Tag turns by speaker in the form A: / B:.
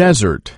A: Desert.